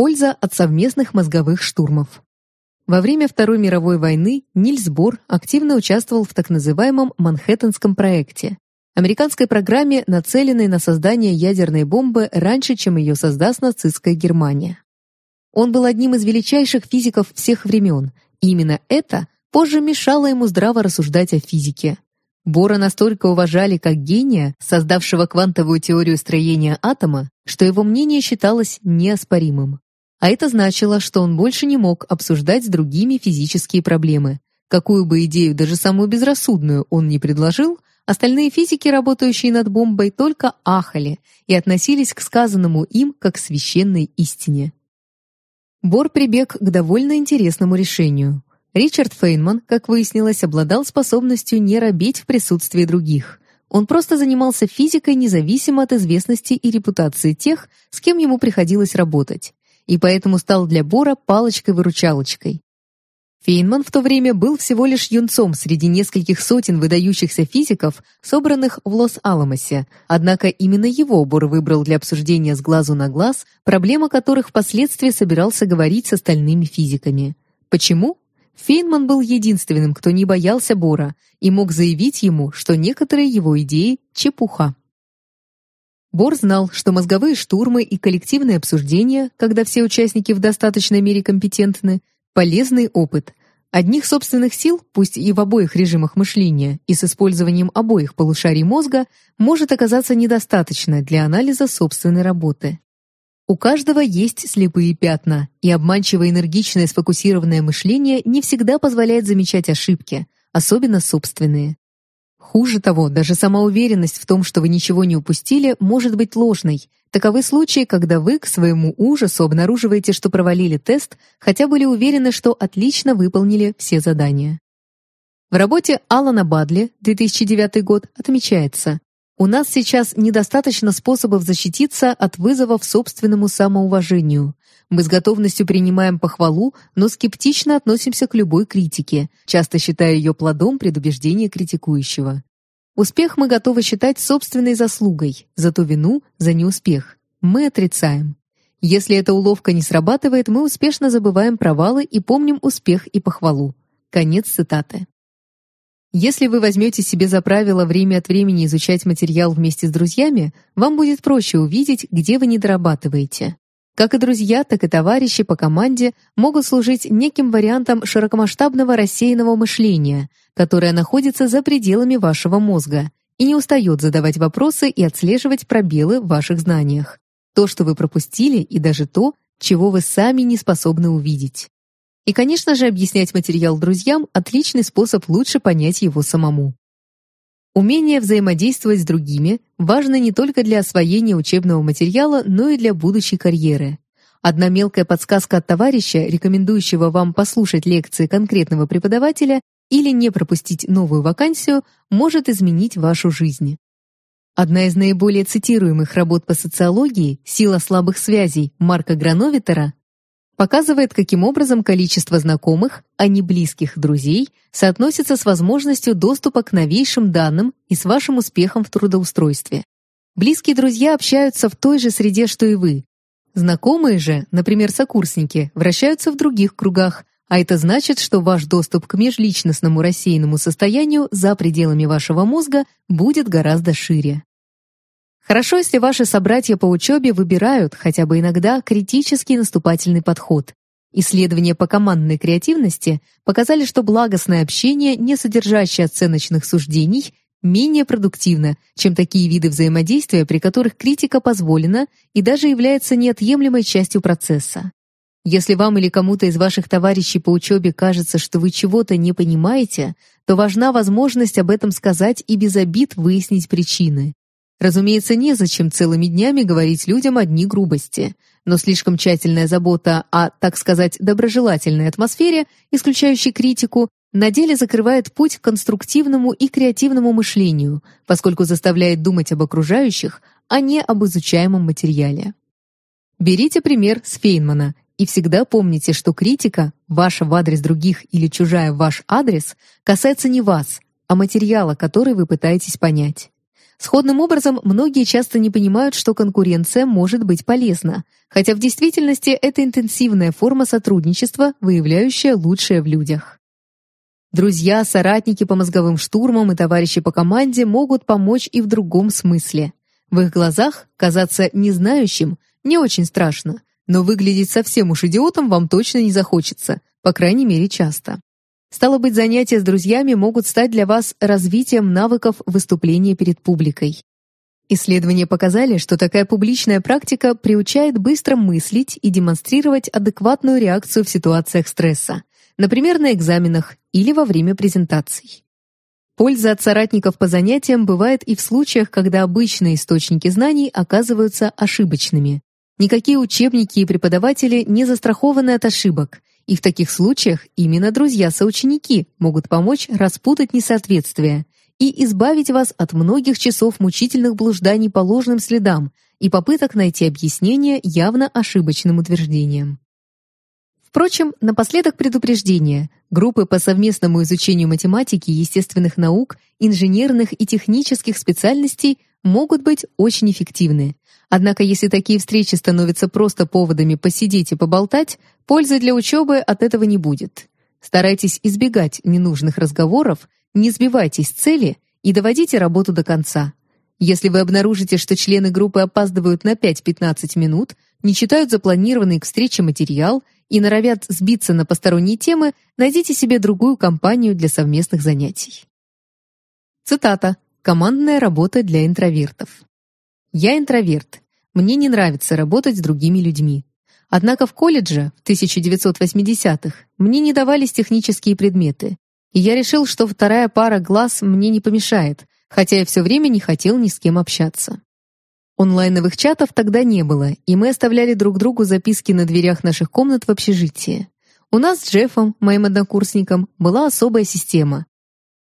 польза от совместных мозговых штурмов. Во время Второй мировой войны Нильс Бор активно участвовал в так называемом Манхэттенском проекте, американской программе, нацеленной на создание ядерной бомбы раньше, чем ее создаст нацистская Германия. Он был одним из величайших физиков всех времен, и именно это позже мешало ему здраво рассуждать о физике. Бора настолько уважали как гения, создавшего квантовую теорию строения атома, что его мнение считалось неоспоримым. А это значило, что он больше не мог обсуждать с другими физические проблемы. Какую бы идею, даже самую безрассудную, он не предложил, остальные физики, работающие над бомбой, только ахали и относились к сказанному им как к священной истине. Бор прибег к довольно интересному решению. Ричард Фейнман, как выяснилось, обладал способностью не робеть в присутствии других. Он просто занимался физикой независимо от известности и репутации тех, с кем ему приходилось работать, и поэтому стал для Бора палочкой-выручалочкой. Фейнман в то время был всего лишь юнцом среди нескольких сотен выдающихся физиков, собранных в Лос-Аламосе, однако именно его Бор выбрал для обсуждения с глазу на глаз, проблема которых впоследствии собирался говорить с остальными физиками. Почему? Фейнман был единственным, кто не боялся Бора и мог заявить ему, что некоторые его идеи — чепуха. Бор знал, что мозговые штурмы и коллективные обсуждения, когда все участники в достаточной мере компетентны, Полезный опыт. Одних собственных сил, пусть и в обоих режимах мышления, и с использованием обоих полушарий мозга, может оказаться недостаточно для анализа собственной работы. У каждого есть слепые пятна, и обманчиво энергичное сфокусированное мышление не всегда позволяет замечать ошибки, особенно собственные. Хуже того, даже сама уверенность в том, что вы ничего не упустили, может быть ложной. Таковы случаи, когда вы к своему ужасу обнаруживаете, что провалили тест, хотя были уверены, что отлично выполнили все задания. В работе Алана Бадли, 2009 год, отмечается, у нас сейчас недостаточно способов защититься от вызовов собственному самоуважению. Мы с готовностью принимаем похвалу, но скептично относимся к любой критике, часто считая ее плодом предубеждения критикующего. Успех мы готовы считать собственной заслугой, зато вину за неуспех мы отрицаем. Если эта уловка не срабатывает, мы успешно забываем провалы и помним успех и похвалу. Конец цитаты. Если вы возьмете себе за правило время от времени изучать материал вместе с друзьями, вам будет проще увидеть, где вы не дорабатываете. Как и друзья, так и товарищи по команде могут служить неким вариантом широкомасштабного рассеянного мышления, которое находится за пределами вашего мозга и не устает задавать вопросы и отслеживать пробелы в ваших знаниях. То, что вы пропустили, и даже то, чего вы сами не способны увидеть. И, конечно же, объяснять материал друзьям – отличный способ лучше понять его самому. Умение взаимодействовать с другими важно не только для освоения учебного материала, но и для будущей карьеры. Одна мелкая подсказка от товарища, рекомендующего вам послушать лекции конкретного преподавателя или не пропустить новую вакансию, может изменить вашу жизнь. Одна из наиболее цитируемых работ по социологии «Сила слабых связей» Марка Грановитера показывает, каким образом количество знакомых, а не близких друзей, соотносится с возможностью доступа к новейшим данным и с вашим успехом в трудоустройстве. Близкие друзья общаются в той же среде, что и вы. Знакомые же, например, сокурсники, вращаются в других кругах, а это значит, что ваш доступ к межличностному рассеянному состоянию за пределами вашего мозга будет гораздо шире. Хорошо, если ваши собратья по учебе выбирают хотя бы иногда критический наступательный подход. Исследования по командной креативности показали, что благостное общение, не содержащее оценочных суждений, менее продуктивно, чем такие виды взаимодействия, при которых критика позволена и даже является неотъемлемой частью процесса. Если вам или кому-то из ваших товарищей по учебе кажется, что вы чего-то не понимаете, то важна возможность об этом сказать и без обид выяснить причины. Разумеется, незачем целыми днями говорить людям одни грубости, но слишком тщательная забота о, так сказать, доброжелательной атмосфере, исключающей критику, на деле закрывает путь к конструктивному и креативному мышлению, поскольку заставляет думать об окружающих, а не об изучаемом материале. Берите пример с Фейнмана и всегда помните, что критика, ваша в адрес других или чужая в ваш адрес, касается не вас, а материала, который вы пытаетесь понять. Сходным образом, многие часто не понимают, что конкуренция может быть полезна, хотя в действительности это интенсивная форма сотрудничества, выявляющая лучшее в людях. Друзья, соратники по мозговым штурмам и товарищи по команде могут помочь и в другом смысле. В их глазах казаться незнающим не очень страшно, но выглядеть совсем уж идиотом вам точно не захочется, по крайней мере часто. Стало быть, занятия с друзьями могут стать для вас развитием навыков выступления перед публикой. Исследования показали, что такая публичная практика приучает быстро мыслить и демонстрировать адекватную реакцию в ситуациях стресса, например, на экзаменах или во время презентаций. Польза от соратников по занятиям бывает и в случаях, когда обычные источники знаний оказываются ошибочными. Никакие учебники и преподаватели не застрахованы от ошибок, и в таких случаях именно друзья-соученики могут помочь распутать несоответствия и избавить вас от многих часов мучительных блужданий по ложным следам и попыток найти объяснение явно ошибочным утверждениям. Впрочем, напоследок предупреждение. Группы по совместному изучению математики, естественных наук, инженерных и технических специальностей могут быть очень эффективны. Однако, если такие встречи становятся просто поводами посидеть и поболтать, пользы для учебы от этого не будет. Старайтесь избегать ненужных разговоров, не сбивайтесь с цели и доводите работу до конца. Если вы обнаружите, что члены группы опаздывают на 5-15 минут, не читают запланированный к встрече материал и норовят сбиться на посторонние темы, найдите себе другую компанию для совместных занятий. Цитата. Командная работа для интровертов. Я интроверт. Мне не нравится работать с другими людьми. Однако в колледже в 1980-х мне не давались технические предметы, и я решил, что вторая пара глаз мне не помешает, хотя я все время не хотел ни с кем общаться. Онлайновых чатов тогда не было, и мы оставляли друг другу записки на дверях наших комнат в общежитии. У нас с Джеффом, моим однокурсником, была особая система.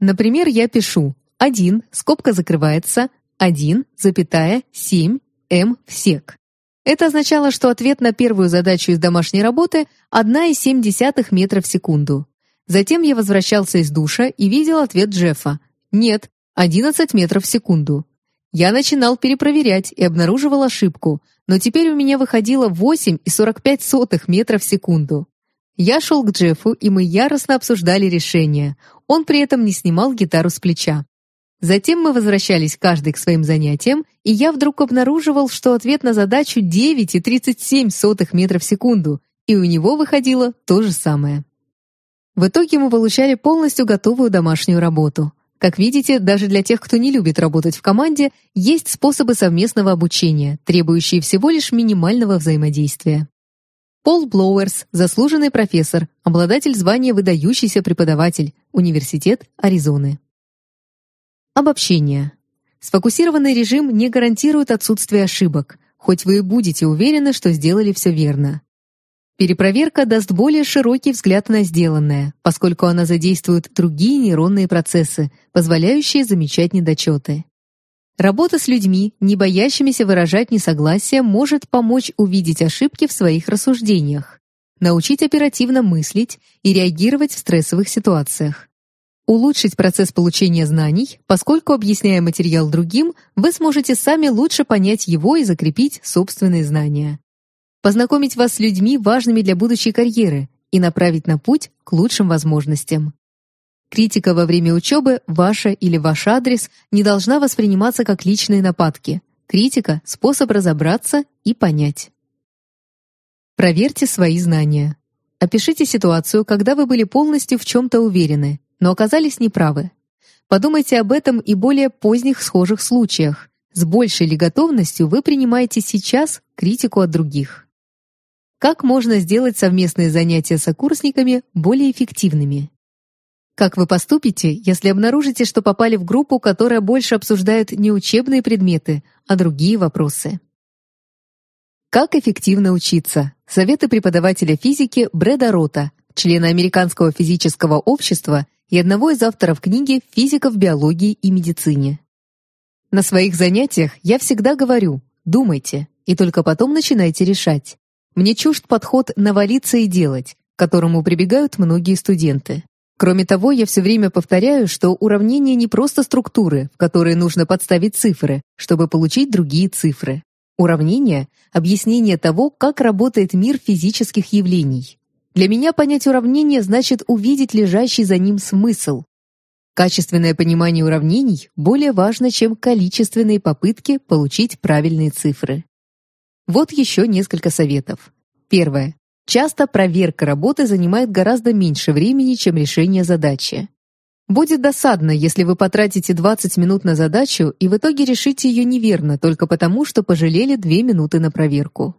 Например, я пишу «1», скобка закрывается, 1, запятая, 7, М в сек. Это означало, что ответ на первую задачу из домашней работы 1,7 метра в секунду. Затем я возвращался из душа и видел ответ Джеффа. Нет, 11 метров в секунду. Я начинал перепроверять и обнаруживал ошибку, но теперь у меня выходило 8,45 метров в секунду. Я шел к Джеффу, и мы яростно обсуждали решение. Он при этом не снимал гитару с плеча. Затем мы возвращались каждый к своим занятиям, и я вдруг обнаруживал, что ответ на задачу 9,37 метров в секунду, и у него выходило то же самое. В итоге мы получали полностью готовую домашнюю работу. Как видите, даже для тех, кто не любит работать в команде, есть способы совместного обучения, требующие всего лишь минимального взаимодействия. Пол Блоуэрс, заслуженный профессор, обладатель звания выдающийся преподаватель, Университет Аризоны. Обобщение. Сфокусированный режим не гарантирует отсутствие ошибок, хоть вы и будете уверены, что сделали все верно. Перепроверка даст более широкий взгляд на сделанное, поскольку она задействует другие нейронные процессы, позволяющие замечать недочеты. Работа с людьми, не боящимися выражать несогласие, может помочь увидеть ошибки в своих рассуждениях, научить оперативно мыслить и реагировать в стрессовых ситуациях. Улучшить процесс получения знаний, поскольку, объясняя материал другим, вы сможете сами лучше понять его и закрепить собственные знания. Познакомить вас с людьми, важными для будущей карьеры, и направить на путь к лучшим возможностям. Критика во время учебы, ваша или ваш адрес, не должна восприниматься как личные нападки. Критика — способ разобраться и понять. Проверьте свои знания. Опишите ситуацию, когда вы были полностью в чем-то уверены, но оказались неправы. Подумайте об этом и более поздних схожих случаях. С большей ли готовностью вы принимаете сейчас критику от других? Как можно сделать совместные занятия с сокурсниками более эффективными? Как вы поступите, если обнаружите, что попали в группу, которая больше обсуждает не учебные предметы, а другие вопросы? Как эффективно учиться? Советы преподавателя физики Брэда Рота, члена Американского физического общества и одного из авторов книги «Физика в биологии и медицине». На своих занятиях я всегда говорю «думайте» и только потом начинайте решать. Мне чужд подход «навалиться и делать», к которому прибегают многие студенты. Кроме того, я все время повторяю, что уравнение не просто структуры, в которые нужно подставить цифры, чтобы получить другие цифры. Уравнение — объяснение того, как работает мир физических явлений. Для меня понять уравнение значит увидеть лежащий за ним смысл. Качественное понимание уравнений более важно, чем количественные попытки получить правильные цифры. Вот еще несколько советов. Первое. Часто проверка работы занимает гораздо меньше времени, чем решение задачи. Будет досадно, если вы потратите 20 минут на задачу и в итоге решите ее неверно только потому, что пожалели 2 минуты на проверку.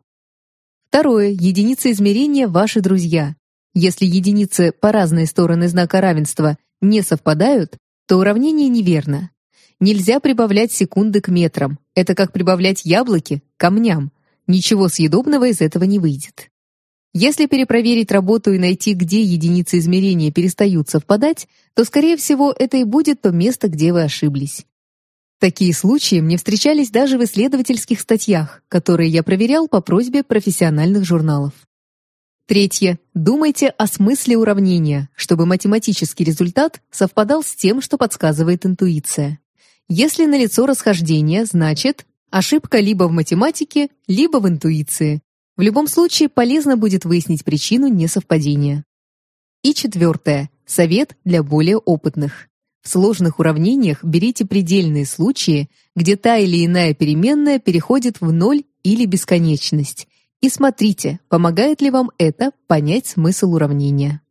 Второе. Единицы измерения – ваши друзья. Если единицы по разные стороны знака равенства не совпадают, то уравнение неверно. Нельзя прибавлять секунды к метрам. Это как прибавлять яблоки к камням. Ничего съедобного из этого не выйдет. Если перепроверить работу и найти, где единицы измерения перестают совпадать, то, скорее всего, это и будет то место, где вы ошиблись. Такие случаи мне встречались даже в исследовательских статьях, которые я проверял по просьбе профессиональных журналов. Третье. Думайте о смысле уравнения, чтобы математический результат совпадал с тем, что подсказывает интуиция. Если налицо расхождение, значит, ошибка либо в математике, либо в интуиции, в любом случае полезно будет выяснить причину несовпадения. И четвертое. Совет для более опытных. В сложных уравнениях берите предельные случаи, где та или иная переменная переходит в ноль или бесконечность, и смотрите, помогает ли вам это понять смысл уравнения.